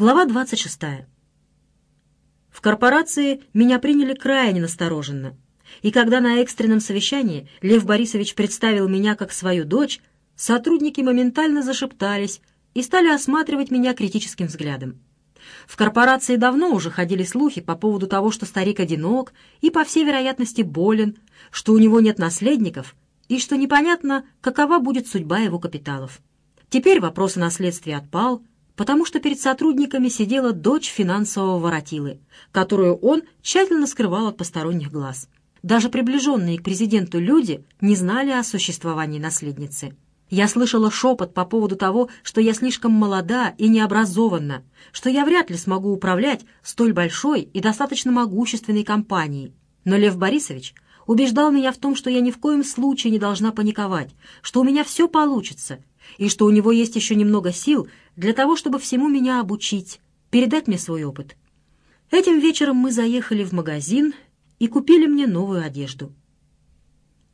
Глава 26. В корпорации меня приняли крайне настороженно. И когда на экстренном совещании Лев Борисович представил меня как свою дочь, сотрудники моментально зашептались и стали осматривать меня критическим взглядом. В корпорации давно уже ходили слухи по поводу того, что старик одинок и, по всей вероятности, болен, что у него нет наследников и что непонятно, какова будет судьба его капиталов. Теперь вопрос о наследстве отпал, потому что перед сотрудниками сидела дочь финансового воротилы, которую он тщательно скрывал от посторонних глаз. Даже приближенные к президенту люди не знали о существовании наследницы. Я слышала шепот по поводу того, что я слишком молода и необразованна, что я вряд ли смогу управлять столь большой и достаточно могущественной компанией. Но Лев Борисович убеждал меня в том, что я ни в коем случае не должна паниковать, что у меня все получится, и что у него есть еще немного сил для того, чтобы всему меня обучить, передать мне свой опыт. Этим вечером мы заехали в магазин и купили мне новую одежду.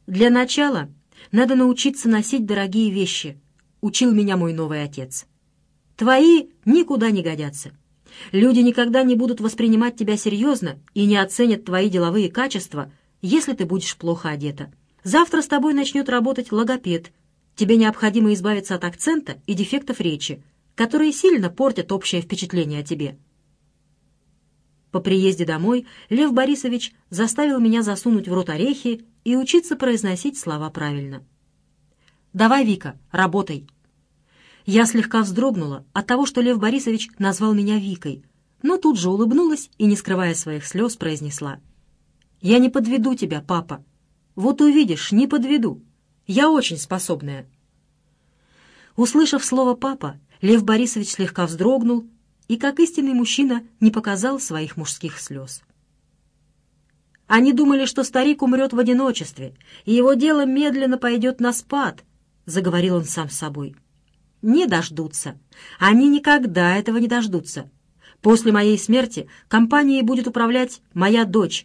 Для начала надо научиться носить дорогие вещи, учил меня мой новый отец. Твои никуда не годятся. Люди никогда не будут воспринимать тебя серьезно и не оценят твои деловые качества, если ты будешь плохо одета. Завтра с тобой начнет работать логопед. Тебе необходимо избавиться от акцента и дефектов речи, которые сильно портят общее впечатление о тебе. По приезде домой Лев Борисович заставил меня засунуть в рот орехи и учиться произносить слова правильно. «Давай, Вика, работай!» Я слегка вздрогнула от того, что Лев Борисович назвал меня Викой, но тут же улыбнулась и, не скрывая своих слез, произнесла. «Я не подведу тебя, папа. Вот увидишь, не подведу. Я очень способная». Услышав слово «папа», Лев Борисович слегка вздрогнул и, как истинный мужчина, не показал своих мужских слез. Они думали, что старик умрет в одиночестве, и его дело медленно пойдет на спад, — заговорил он сам с собой. Не дождутся. Они никогда этого не дождутся. После моей смерти компанией будет управлять моя дочь.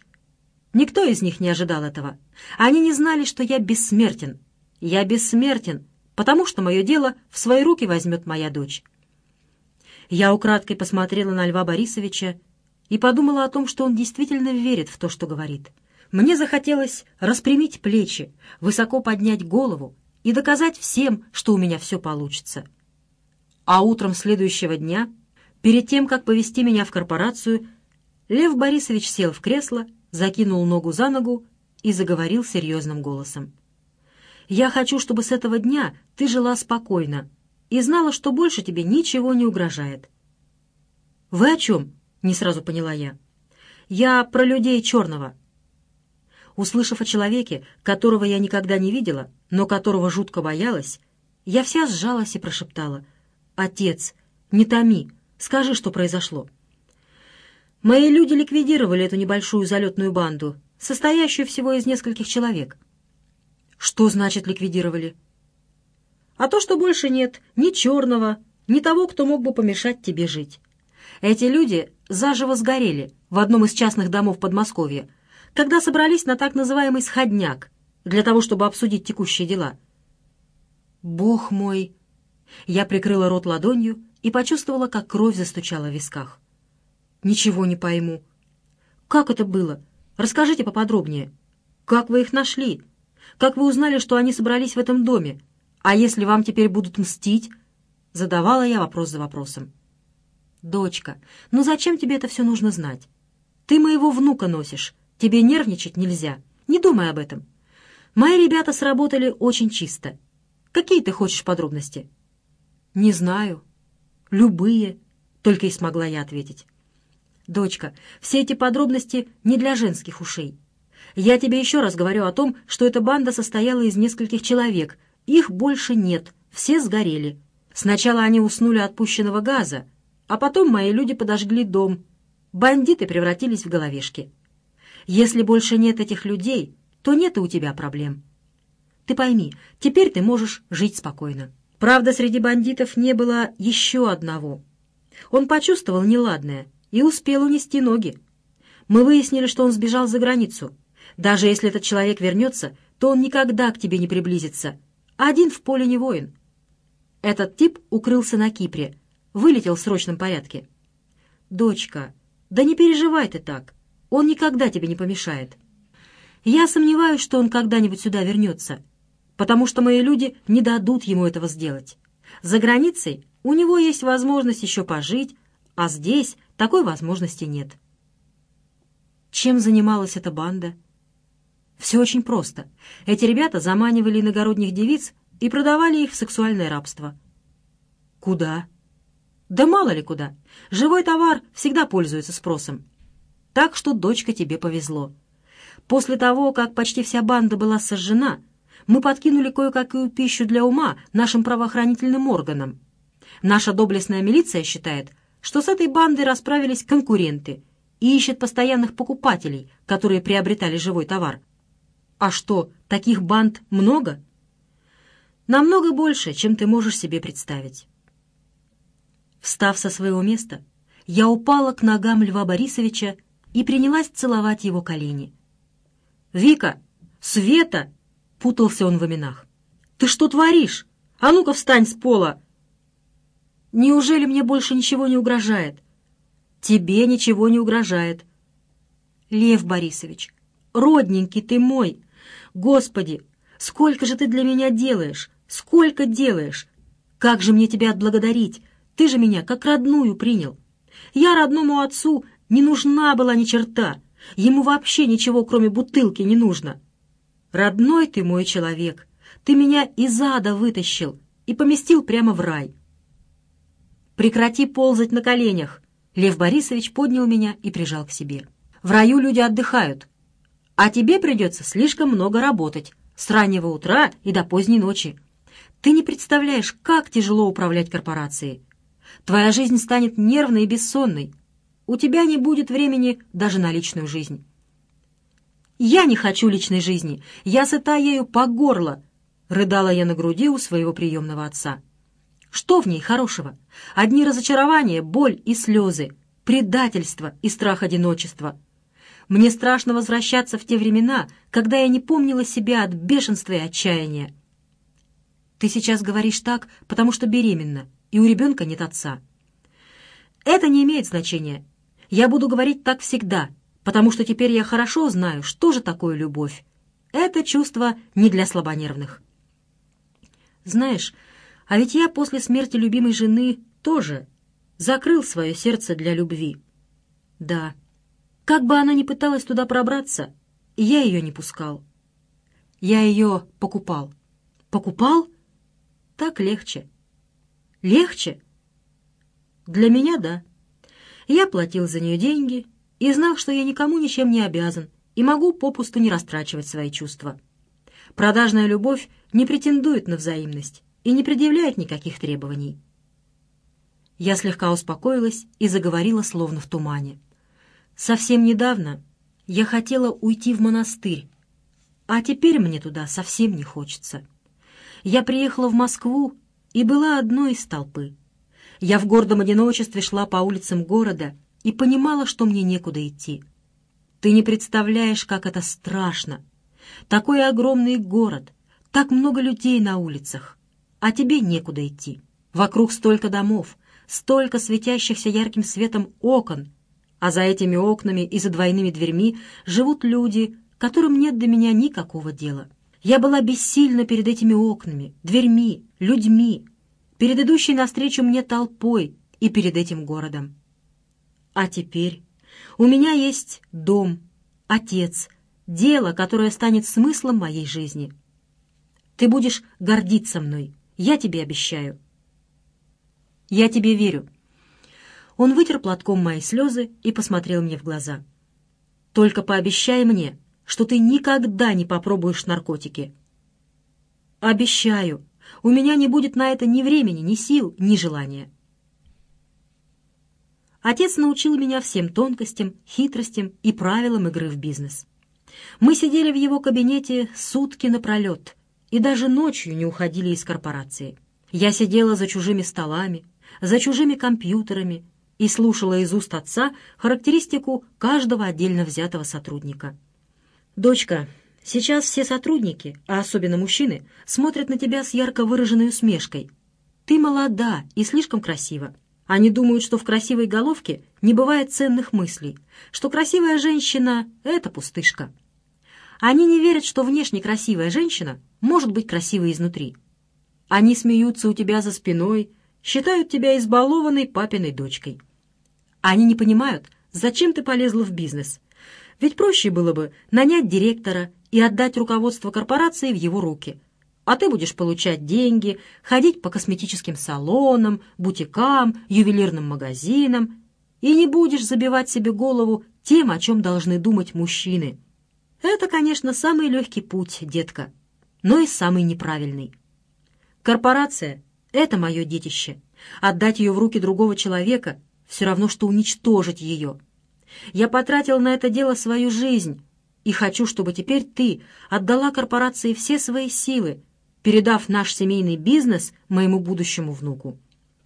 Никто из них не ожидал этого. Они не знали, что я бессмертен. Я бессмертен, потому что мое дело в свои руки возьмет моя дочь. Я украдкой посмотрела на Льва Борисовича и подумала о том, что он действительно верит в то, что говорит. Мне захотелось распрямить плечи, высоко поднять голову и доказать всем, что у меня все получится. А утром следующего дня, перед тем, как повести меня в корпорацию, Лев Борисович сел в кресло, закинул ногу за ногу и заговорил серьезным голосом. «Я хочу, чтобы с этого дня ты жила спокойно, и знала, что больше тебе ничего не угрожает. «Вы о чем?» — не сразу поняла я. «Я про людей черного». Услышав о человеке, которого я никогда не видела, но которого жутко боялась, я вся сжалась и прошептала. «Отец, не томи, скажи, что произошло». Мои люди ликвидировали эту небольшую залетную банду, состоящую всего из нескольких человек. «Что значит ликвидировали?» а то, что больше нет ни черного, ни того, кто мог бы помешать тебе жить. Эти люди заживо сгорели в одном из частных домов Подмосковья, когда собрались на так называемый «сходняк» для того, чтобы обсудить текущие дела. «Бог мой!» Я прикрыла рот ладонью и почувствовала, как кровь застучала в висках. «Ничего не пойму. Как это было? Расскажите поподробнее. Как вы их нашли? Как вы узнали, что они собрались в этом доме? «А если вам теперь будут мстить?» Задавала я вопрос за вопросом. «Дочка, ну зачем тебе это все нужно знать? Ты моего внука носишь, тебе нервничать нельзя. Не думай об этом. Мои ребята сработали очень чисто. Какие ты хочешь подробности?» «Не знаю. Любые», — только и смогла я ответить. «Дочка, все эти подробности не для женских ушей. Я тебе еще раз говорю о том, что эта банда состояла из нескольких человек — их больше нет, все сгорели. Сначала они уснули от пущенного газа, а потом мои люди подожгли дом. Бандиты превратились в головешки. Если больше нет этих людей, то нет и у тебя проблем. Ты пойми, теперь ты можешь жить спокойно. Правда, среди бандитов не было еще одного. Он почувствовал неладное и успел унести ноги. Мы выяснили, что он сбежал за границу. Даже если этот человек вернется, то он никогда к тебе не приблизится, один в поле не воин. Этот тип укрылся на Кипре, вылетел в срочном порядке. «Дочка, да не переживай ты так. Он никогда тебе не помешает. Я сомневаюсь, что он когда-нибудь сюда вернется, потому что мои люди не дадут ему этого сделать. За границей у него есть возможность еще пожить, а здесь такой возможности нет». Чем занималась эта банда? Все очень просто. Эти ребята заманивали иногородних девиц и продавали их в сексуальное рабство. Куда? Да мало ли куда. Живой товар всегда пользуется спросом. Так что, дочка, тебе повезло. После того, как почти вся банда была сожжена, мы подкинули кое-какую пищу для ума нашим правоохранительным органам. Наша доблестная милиция считает, что с этой бандой расправились конкуренты — и ищет постоянных покупателей, которые приобретали живой товар. А что, таких банд много? Намного больше, чем ты можешь себе представить. Встав со своего места, я упала к ногам Льва Борисовича и принялась целовать его колени. «Вика! Света!» — путался он в именах. «Ты что творишь? А ну-ка встань с пола!» «Неужели мне больше ничего не угрожает?» тебе ничего не угрожает. Лев Борисович, родненький ты мой, Господи, сколько же ты для меня делаешь, сколько делаешь? Как же мне тебя отблагодарить? Ты же меня как родную принял. Я родному отцу не нужна была ни черта. Ему вообще ничего, кроме бутылки, не нужно. Родной ты мой человек. Ты меня из ада вытащил и поместил прямо в рай. Прекрати ползать на коленях. Лев Борисович поднял меня и прижал к себе. «В раю люди отдыхают, а тебе придется слишком много работать, с раннего утра и до поздней ночи. Ты не представляешь, как тяжело управлять корпорацией. Твоя жизнь станет нервной и бессонной. У тебя не будет времени даже на личную жизнь». «Я не хочу личной жизни, я сыта ею по горло», — рыдала я на груди у своего приемного отца. Что в ней хорошего? Одни разочарования, боль и слезы, предательство и страх одиночества. Мне страшно возвращаться в те времена, когда я не помнила себя от бешенства и отчаяния. Ты сейчас говоришь так, потому что беременна, и у ребенка нет отца. Это не имеет значения. Я буду говорить так всегда, потому что теперь я хорошо знаю, что же такое любовь. Это чувство не для слабонервных. Знаешь, а ведь я после смерти любимой жены тоже закрыл свое сердце для любви. Да, как бы она ни пыталась туда пробраться, я ее не пускал. Я ее покупал. Покупал? Так легче. Легче? Для меня — да. Я платил за нее деньги и знал, что я никому ничем не обязан и могу попусту не растрачивать свои чувства. Продажная любовь не претендует на взаимность и не предъявляет никаких требований. Я слегка успокоилась и заговорила словно в тумане. Совсем недавно я хотела уйти в монастырь, а теперь мне туда совсем не хочется. Я приехала в Москву и была одной из толпы. Я в гордом одиночестве шла по улицам города и понимала, что мне некуда идти. Ты не представляешь, как это страшно. Такой огромный город, так много людей на улицах а тебе некуда идти. Вокруг столько домов, столько светящихся ярким светом окон, а за этими окнами и за двойными дверьми живут люди, которым нет до меня никакого дела. Я была бессильна перед этими окнами, дверьми, людьми, перед идущей навстречу мне толпой и перед этим городом. А теперь у меня есть дом, отец, дело, которое станет смыслом моей жизни. Ты будешь гордиться мной, я тебе обещаю». «Я тебе верю». Он вытер платком мои слезы и посмотрел мне в глаза. «Только пообещай мне, что ты никогда не попробуешь наркотики». «Обещаю. У меня не будет на это ни времени, ни сил, ни желания». Отец научил меня всем тонкостям, хитростям и правилам игры в бизнес. Мы сидели в его кабинете сутки напролет — и даже ночью не уходили из корпорации. Я сидела за чужими столами, за чужими компьютерами и слушала из уст отца характеристику каждого отдельно взятого сотрудника. «Дочка, сейчас все сотрудники, а особенно мужчины, смотрят на тебя с ярко выраженной усмешкой. Ты молода и слишком красива. Они думают, что в красивой головке не бывает ценных мыслей, что красивая женщина — это пустышка. Они не верят, что внешне красивая женщина может быть красивой изнутри. Они смеются у тебя за спиной, считают тебя избалованной папиной дочкой. Они не понимают, зачем ты полезла в бизнес. Ведь проще было бы нанять директора и отдать руководство корпорации в его руки — а ты будешь получать деньги, ходить по косметическим салонам, бутикам, ювелирным магазинам и не будешь забивать себе голову тем, о чем должны думать мужчины. Это, конечно, самый легкий путь, детка, но и самый неправильный. Корпорация — это мое детище. Отдать ее в руки другого человека — все равно, что уничтожить ее. Я потратил на это дело свою жизнь, и хочу, чтобы теперь ты отдала корпорации все свои силы, передав наш семейный бизнес моему будущему внуку.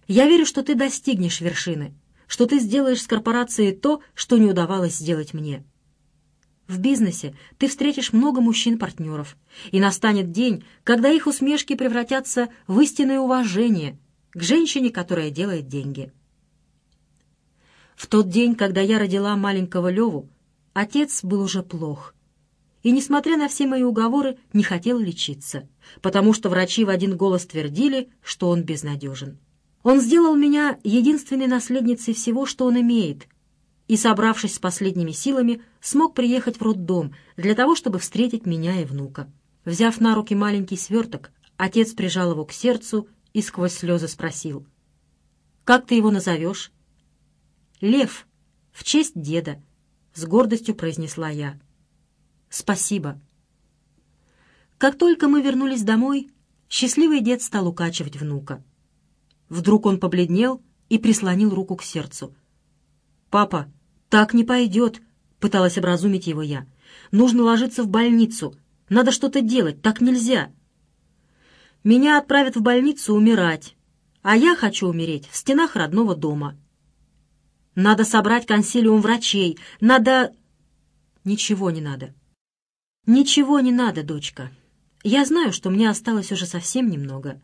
Я верю, что ты достигнешь вершины, что ты сделаешь с корпорацией то, что не удавалось сделать мне. В бизнесе ты встретишь много мужчин-партнеров, и настанет день, когда их усмешки превратятся в истинное уважение к женщине, которая делает деньги. В тот день, когда я родила маленького Леву, отец был уже плох и, несмотря на все мои уговоры, не хотел лечиться, потому что врачи в один голос твердили, что он безнадежен. Он сделал меня единственной наследницей всего, что он имеет, и, собравшись с последними силами, смог приехать в роддом для того, чтобы встретить меня и внука. Взяв на руки маленький сверток, отец прижал его к сердцу и сквозь слезы спросил. «Как ты его назовешь?» «Лев, в честь деда», — с гордостью произнесла я. Спасибо. Как только мы вернулись домой, счастливый дед стал укачивать внука. Вдруг он побледнел и прислонил руку к сердцу. «Папа, так не пойдет», — пыталась образумить его я. «Нужно ложиться в больницу. Надо что-то делать, так нельзя». «Меня отправят в больницу умирать, а я хочу умереть в стенах родного дома». «Надо собрать консилиум врачей, надо...» «Ничего не надо. «Ничего не надо, дочка. Я знаю, что мне осталось уже совсем немного.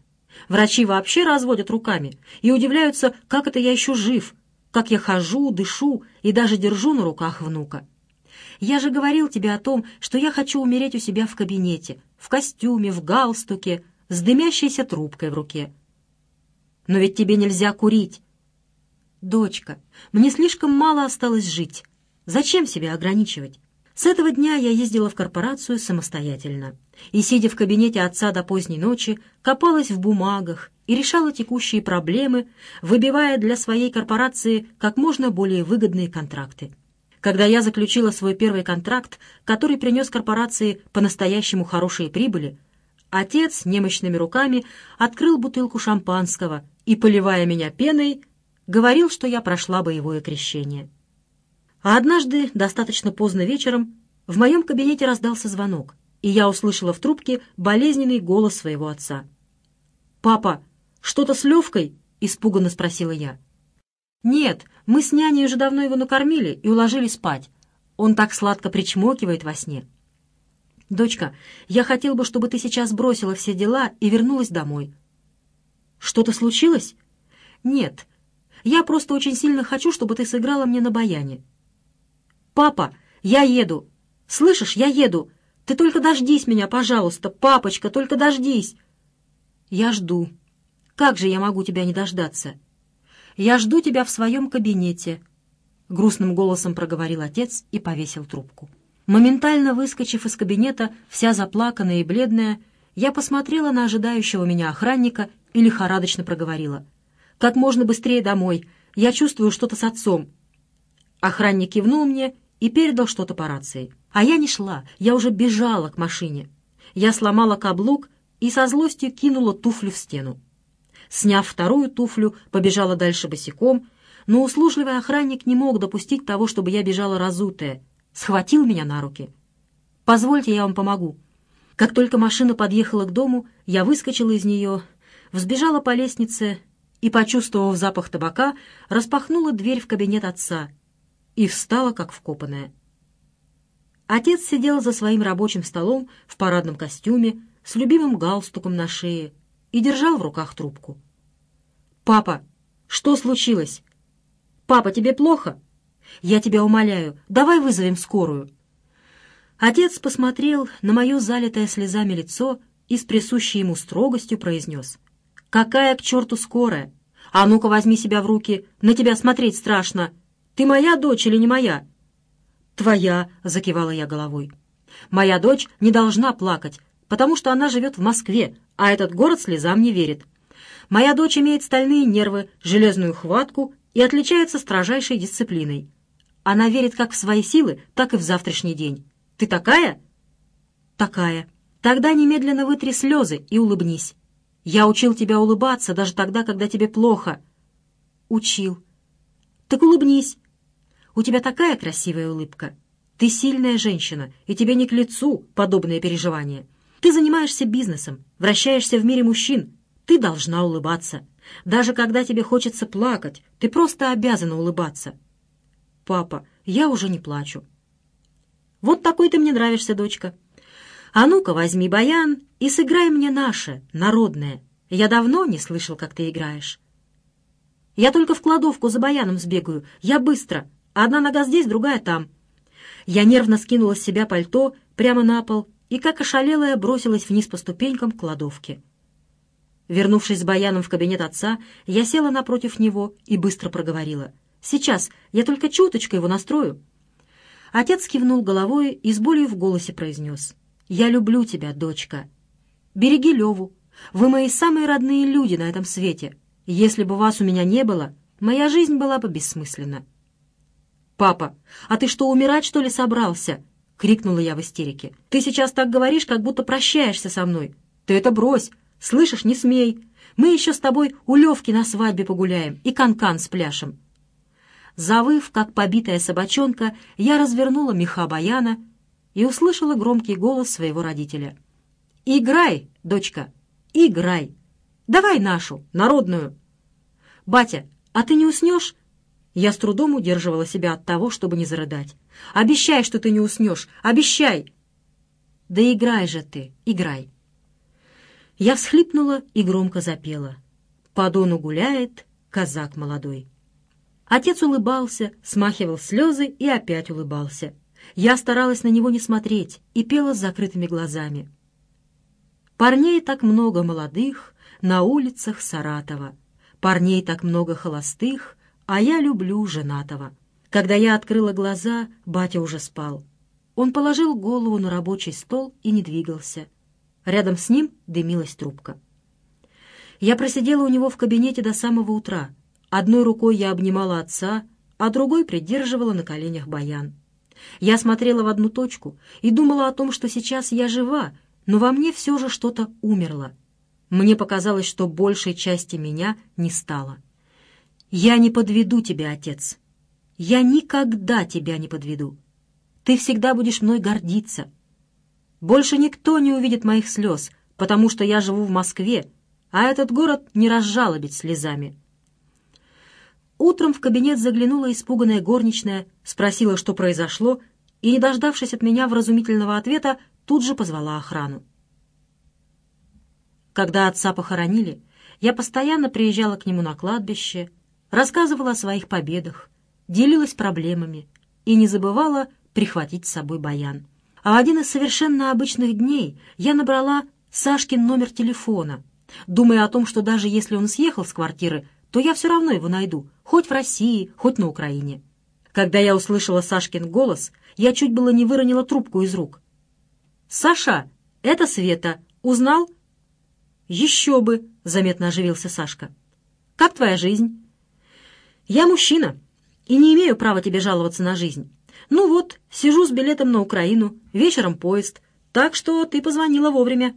Врачи вообще разводят руками и удивляются, как это я еще жив, как я хожу, дышу и даже держу на руках внука. Я же говорил тебе о том, что я хочу умереть у себя в кабинете, в костюме, в галстуке, с дымящейся трубкой в руке. Но ведь тебе нельзя курить. Дочка, мне слишком мало осталось жить. Зачем себя ограничивать? С этого дня я ездила в корпорацию самостоятельно и, сидя в кабинете отца до поздней ночи, копалась в бумагах и решала текущие проблемы, выбивая для своей корпорации как можно более выгодные контракты. Когда я заключила свой первый контракт, который принес корпорации по-настоящему хорошие прибыли, отец немощными руками открыл бутылку шампанского и, поливая меня пеной, говорил, что я прошла боевое крещение. А однажды, достаточно поздно вечером, в моем кабинете раздался звонок, и я услышала в трубке болезненный голос своего отца. «Папа, что-то с Левкой?» — испуганно спросила я. «Нет, мы с няней уже давно его накормили и уложили спать. Он так сладко причмокивает во сне». «Дочка, я хотел бы, чтобы ты сейчас бросила все дела и вернулась домой». «Что-то случилось?» «Нет, я просто очень сильно хочу, чтобы ты сыграла мне на баяне. «Папа, я еду! Слышишь, я еду! Ты только дождись меня, пожалуйста! Папочка, только дождись!» «Я жду. Как же я могу тебя не дождаться?» «Я жду тебя в своем кабинете», — грустным голосом проговорил отец и повесил трубку. Моментально выскочив из кабинета, вся заплаканная и бледная, я посмотрела на ожидающего меня охранника и лихорадочно проговорила. «Как можно быстрее домой. Я чувствую что-то с отцом». Охранник кивнул мне и передал что-то по рации. А я не шла, я уже бежала к машине. Я сломала каблук и со злостью кинула туфлю в стену. Сняв вторую туфлю, побежала дальше босиком, но услужливый охранник не мог допустить того, чтобы я бежала разутая. Схватил меня на руки. «Позвольте, я вам помогу». Как только машина подъехала к дому, я выскочила из нее, взбежала по лестнице и, почувствовав запах табака, распахнула дверь в кабинет отца — и встала, как вкопанная. Отец сидел за своим рабочим столом в парадном костюме с любимым галстуком на шее и держал в руках трубку. «Папа, Что случилось? Папа, тебе плохо? Я тебя умоляю, давай вызовем скорую. Отец посмотрел на мое залитое слезами лицо и с присущей ему строгостью произнес. «Какая к черту скорая? А ну-ка возьми себя в руки, на тебя смотреть страшно. Ты моя дочь или не моя?» «Твоя», — закивала я головой. «Моя дочь не должна плакать, потому что она живет в Москве, а этот город слезам не верит. Моя дочь имеет стальные нервы, железную хватку и отличается строжайшей дисциплиной. Она верит как в свои силы, так и в завтрашний день. Ты такая?» «Такая. Тогда немедленно вытри слезы и улыбнись. Я учил тебя улыбаться даже тогда, когда тебе плохо». «Учил». «Так улыбнись. У тебя такая красивая улыбка. Ты сильная женщина, и тебе не к лицу подобные переживания. Ты занимаешься бизнесом, вращаешься в мире мужчин. Ты должна улыбаться. Даже когда тебе хочется плакать, ты просто обязана улыбаться. Папа, я уже не плачу. Вот такой ты мне нравишься, дочка. А ну-ка, возьми баян и сыграй мне наше, народное. Я давно не слышал, как ты играешь. Я только в кладовку за баяном сбегаю. Я быстро. Одна нога здесь, другая там. Я нервно скинула с себя пальто прямо на пол и, как ошалелая, бросилась вниз по ступенькам к кладовке. Вернувшись с баяном в кабинет отца, я села напротив него и быстро проговорила. «Сейчас, я только чуточку его настрою». Отец кивнул головой и с болью в голосе произнес. «Я люблю тебя, дочка. Береги Леву. Вы мои самые родные люди на этом свете. Если бы вас у меня не было, моя жизнь была бы бессмысленна». «Папа, а ты что, умирать, что ли, собрался?» — крикнула я в истерике. «Ты сейчас так говоришь, как будто прощаешься со мной. Ты это брось. Слышишь, не смей. Мы еще с тобой у Левки на свадьбе погуляем и канкан -кан с пляшем». Завыв, как побитая собачонка, я развернула меха баяна и услышала громкий голос своего родителя. «Играй, дочка, играй! Давай нашу, народную!» «Батя, а ты не уснешь?» Я с трудом удерживала себя от того, чтобы не зарыдать. «Обещай, что ты не уснешь! Обещай!» «Да играй же ты, играй!» Я всхлипнула и громко запела. «По дону гуляет казак молодой». Отец улыбался, смахивал слезы и опять улыбался. Я старалась на него не смотреть и пела с закрытыми глазами. Парней так много молодых на улицах Саратова. Парней так много холостых, а я люблю женатого. Когда я открыла глаза, батя уже спал. Он положил голову на рабочий стол и не двигался. Рядом с ним дымилась трубка. Я просидела у него в кабинете до самого утра. Одной рукой я обнимала отца, а другой придерживала на коленях баян. Я смотрела в одну точку и думала о том, что сейчас я жива, но во мне все же что-то умерло. Мне показалось, что большей части меня не стало. «Я не подведу тебя, отец. Я никогда тебя не подведу. Ты всегда будешь мной гордиться». Больше никто не увидит моих слез, потому что я живу в Москве, а этот город не разжалобить слезами. Утром в кабинет заглянула испуганная горничная, спросила, что произошло, и, не дождавшись от меня вразумительного ответа, тут же позвала охрану. Когда отца похоронили, я постоянно приезжала к нему на кладбище, рассказывала о своих победах, делилась проблемами и не забывала прихватить с собой баян. А в один из совершенно обычных дней я набрала Сашкин номер телефона, думая о том, что даже если он съехал с квартиры, то я все равно его найду, хоть в России, хоть на Украине. Когда я услышала Сашкин голос, я чуть было не выронила трубку из рук. «Саша, это Света. Узнал?» «Еще бы!» — заметно оживился Сашка. «Как твоя жизнь?» «Я мужчина и не имею права тебе жаловаться на жизнь. «Ну вот, сижу с билетом на Украину, вечером поезд, так что ты позвонила вовремя».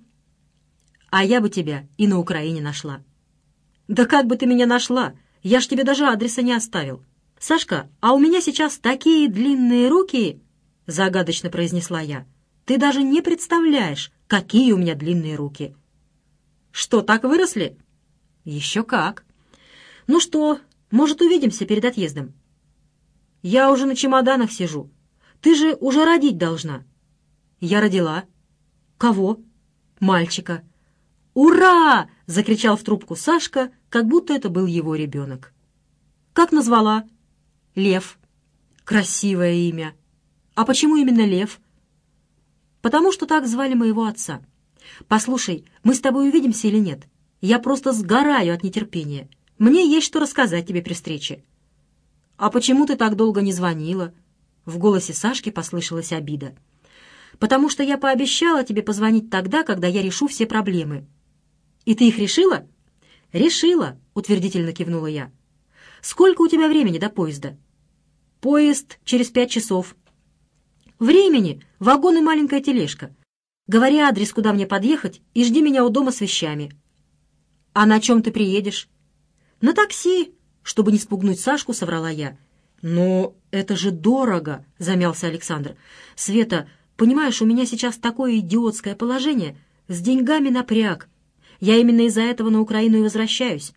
«А я бы тебя и на Украине нашла». «Да как бы ты меня нашла? Я ж тебе даже адреса не оставил». «Сашка, а у меня сейчас такие длинные руки!» — загадочно произнесла я. «Ты даже не представляешь, какие у меня длинные руки!» «Что, так выросли?» «Еще как!» «Ну что, может, увидимся перед отъездом?» Я уже на чемоданах сижу. Ты же уже родить должна». «Я родила». «Кого?» «Мальчика». «Ура!» — закричал в трубку Сашка, как будто это был его ребенок. Как назвала? Лев. Красивое имя. А почему именно Лев? Потому что так звали моего отца. Послушай, мы с тобой увидимся или нет? Я просто сгораю от нетерпения. Мне есть что рассказать тебе при встрече. А почему ты так долго не звонила? В голосе Сашки послышалась обида. «Потому что я пообещала тебе позвонить тогда, когда я решу все проблемы». «И ты их решила?» «Решила», — утвердительно кивнула я. «Сколько у тебя времени до поезда?» «Поезд через пять часов». «Времени! Вагон и маленькая тележка. Говори адрес, куда мне подъехать, и жди меня у дома с вещами». «А на чем ты приедешь?» «На такси», — чтобы не спугнуть Сашку, соврала я. «Но это же дорого!» — замялся Александр. «Света, понимаешь, у меня сейчас такое идиотское положение. С деньгами напряг. Я именно из-за этого на Украину и возвращаюсь.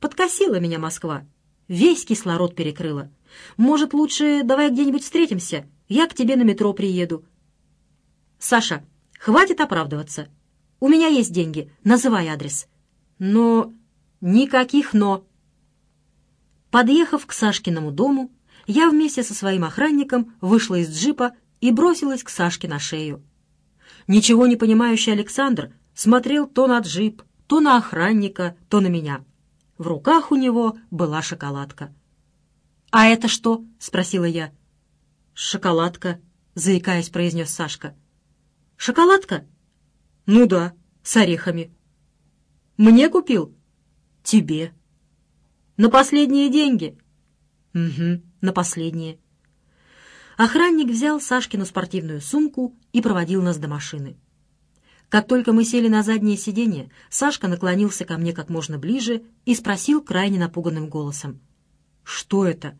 Подкосила меня Москва. Весь кислород перекрыла. Может, лучше давай где-нибудь встретимся? Я к тебе на метро приеду». «Саша, хватит оправдываться. У меня есть деньги. Называй адрес». «Но...» «Никаких «но». Подъехав к Сашкиному дому, я вместе со своим охранником вышла из джипа и бросилась к Сашке на шею. Ничего не понимающий Александр смотрел то на джип, то на охранника, то на меня. В руках у него была шоколадка. «А это что?» — спросила я. «Шоколадка», — заикаясь, произнес Сашка. «Шоколадка?» «Ну да, с орехами». «Мне купил?» «Тебе». На последние деньги?» «Угу, на последние». Охранник взял Сашкину спортивную сумку и проводил нас до машины. Как только мы сели на заднее сиденье, Сашка наклонился ко мне как можно ближе и спросил крайне напуганным голосом. «Что это?»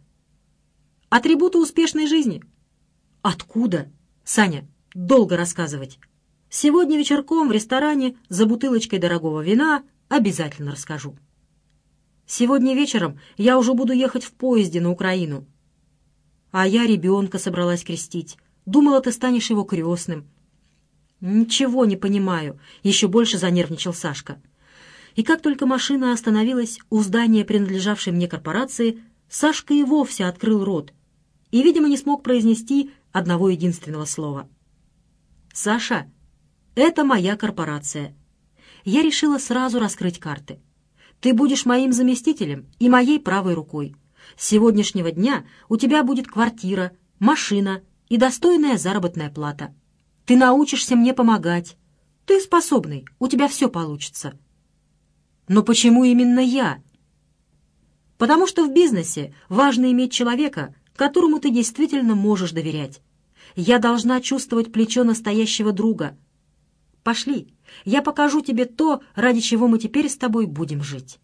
«Атрибуты успешной жизни». «Откуда?» «Саня, долго рассказывать. Сегодня вечерком в ресторане за бутылочкой дорогого вина обязательно расскажу». Сегодня вечером я уже буду ехать в поезде на Украину. А я ребенка собралась крестить. Думала, ты станешь его крестным. Ничего не понимаю. Еще больше занервничал Сашка. И как только машина остановилась у здания, принадлежавшей мне корпорации, Сашка и вовсе открыл рот и, видимо, не смог произнести одного единственного слова. «Саша, это моя корпорация. Я решила сразу раскрыть карты». Ты будешь моим заместителем и моей правой рукой. С сегодняшнего дня у тебя будет квартира, машина и достойная заработная плата. Ты научишься мне помогать. Ты способный, у тебя все получится. Но почему именно я? Потому что в бизнесе важно иметь человека, которому ты действительно можешь доверять. Я должна чувствовать плечо настоящего друга. Пошли, я покажу тебе то, ради чего мы теперь с тобой будем жить».